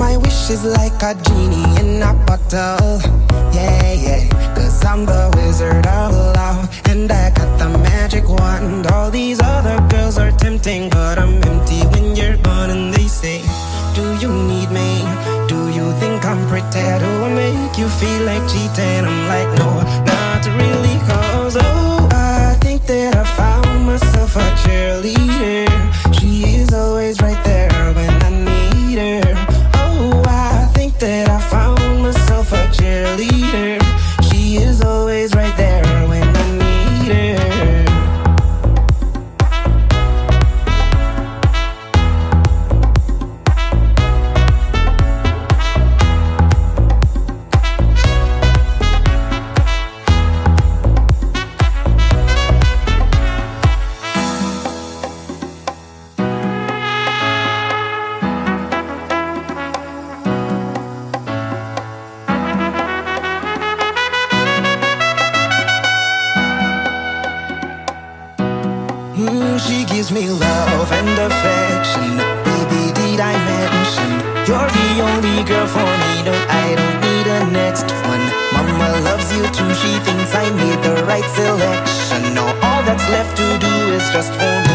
She wish is like a genie in a bottle. Yeah, yeah. Cause I'm the wizard of love. And I got the magic wand. All these other girls are tempting, but I'm empty when you're gone. And they say, Do you need me? Do you think I'm pretty? Do I make you feel like cheating? I'm like, No, gives me love and affection. Baby, did I mention you're the only girl for me? No, I don't need a next one. Mama loves you too. She thinks I made the right selection. Now all that's left to do is just for